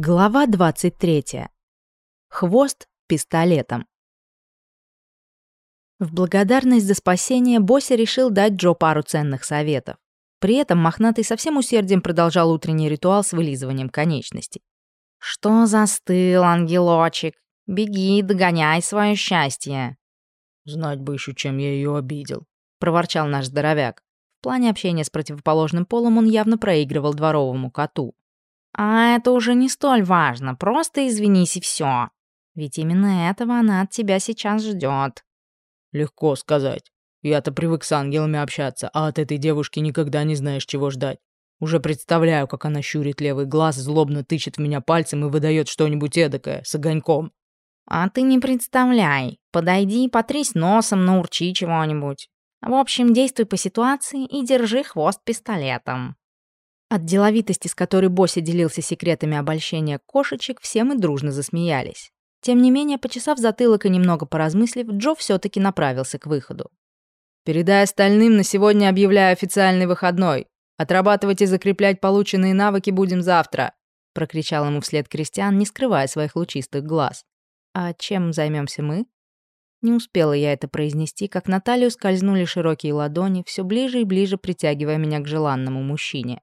Глава 23. Хвост пистолетом. В благодарность за спасение Босси решил дать Джо пару ценных советов. При этом мохнатый со всем усердием продолжал утренний ритуал с вылизыванием конечностей. «Что застыл, ангелочек? Беги, догоняй свое счастье!» «Знать бы еще, чем я ее обидел», — проворчал наш здоровяк. В плане общения с противоположным полом он явно проигрывал дворовому коту. А это уже не столь важно, просто извинись и все. Ведь именно этого она от тебя сейчас ждет. Легко сказать. Я-то привык с ангелами общаться, а от этой девушки никогда не знаешь, чего ждать. Уже представляю, как она щурит левый глаз, злобно тычет в меня пальцем и выдает что-нибудь эдакое, с огоньком. А ты не представляй. Подойди, потрись носом, наурчи чего-нибудь. В общем, действуй по ситуации и держи хвост пистолетом. От деловитости, с которой Бося делился секретами обольщения кошечек, все мы дружно засмеялись. Тем не менее, почесав затылок и немного поразмыслив, Джо все-таки направился к выходу. «Передай остальным, на сегодня объявляю официальный выходной. Отрабатывать и закреплять полученные навыки будем завтра», прокричал ему вслед Кристиан, не скрывая своих лучистых глаз. «А чем займемся мы?» Не успела я это произнести, как на талию скользнули широкие ладони, все ближе и ближе притягивая меня к желанному мужчине.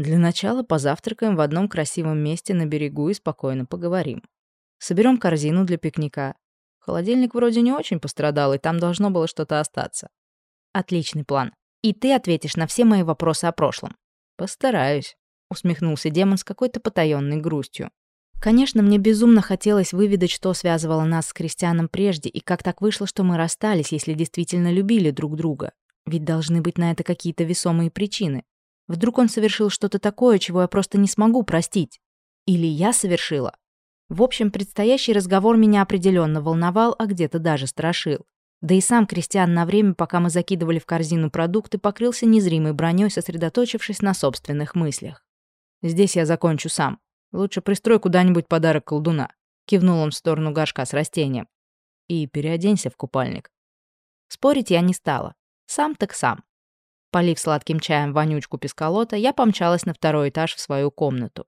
Для начала позавтракаем в одном красивом месте на берегу и спокойно поговорим. Соберем корзину для пикника. Холодильник вроде не очень пострадал, и там должно было что-то остаться. Отличный план. И ты ответишь на все мои вопросы о прошлом. Постараюсь, усмехнулся демон с какой-то потаенной грустью. Конечно, мне безумно хотелось выведать, что связывало нас с Кристианом прежде, и как так вышло, что мы расстались, если действительно любили друг друга. Ведь должны быть на это какие-то весомые причины. Вдруг он совершил что-то такое, чего я просто не смогу простить. Или я совершила. В общем, предстоящий разговор меня определенно волновал, а где-то даже страшил. Да и сам Кристиан на время, пока мы закидывали в корзину продукты, покрылся незримой броней, сосредоточившись на собственных мыслях. «Здесь я закончу сам. Лучше пристрой куда-нибудь подарок колдуна», — кивнул он в сторону горшка с растением. «И переоденься в купальник». Спорить я не стала. Сам так сам. Полив сладким чаем вонючку пескалота, я помчалась на второй этаж в свою комнату.